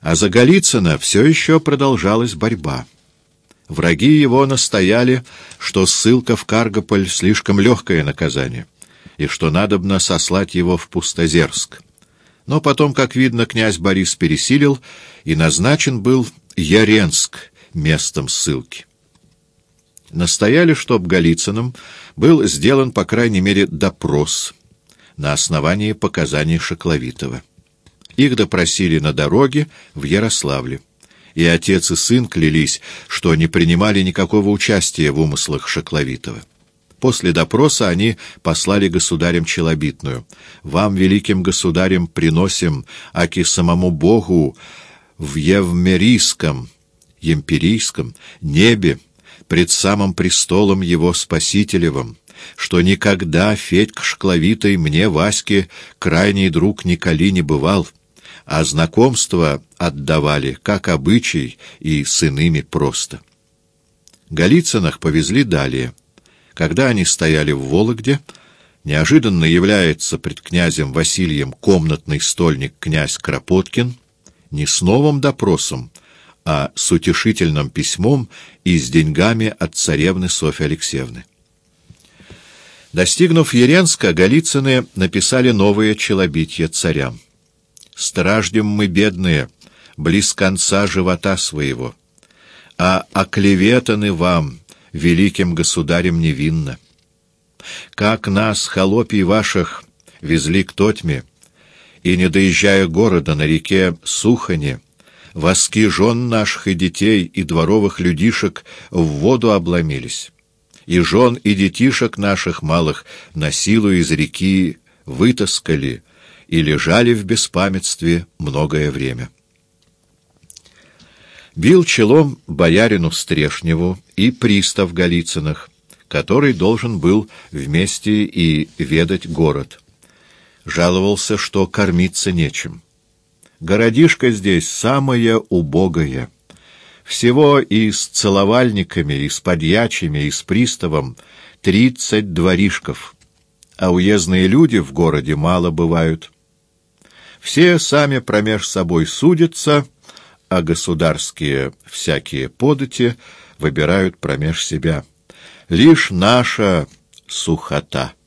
А за Голицына все еще продолжалась борьба. Враги его настояли, что ссылка в Каргополь — слишком легкое наказание, и что надобно сослать его в Пустозерск. Но потом, как видно, князь Борис пересилил, и назначен был Яренск местом ссылки. Настояли, чтоб Голицыным был сделан, по крайней мере, допрос на основании показаний Шокловитова. Их допросили на дороге в Ярославле. И отец и сын клялись, что не принимали никакого участия в умыслах Шокловитова. После допроса они послали государям челобитную. «Вам, великим государям, приносим, аки самому Богу, в Евмерийском, Емпирийском небе, пред самым престолом его Спасителевым, что никогда Федька Шкловитой мне, Ваське, крайний друг Николи не бывал, а знакомство отдавали, как обычай, и с иными просто. Голицынах повезли далее. Когда они стояли в Вологде, неожиданно является пред князем Василием комнатный стольник князь Кропоткин не с новым допросом, а с утешительным письмом и с деньгами от царевны Софьи Алексеевны. Достигнув Еренска, Голицыны написали новые челобитья царям. «Страждем мы бедные, близ конца живота своего, а оклеветаны вам, великим государем невинно. Как нас, холопий ваших, везли к Тотьме, и, не доезжая города на реке Сухане, воски жен наших и детей, и дворовых людишек в воду обломились, и жен и детишек наших малых на силу из реки вытаскали и лежали в беспамятстве многое время. Бил челом боярину Стрешневу и пристав Голицыных, который должен был вместе и ведать город. Жаловался, что кормиться нечем. Городишко здесь самое убогое. Всего и с целовальниками, и с подьячими, и с приставом тридцать дворишков, а уездные люди в городе мало бывают. Все сами промеж собой судятся, а государские всякие подати выбирают промеж себя. Лишь наша сухота —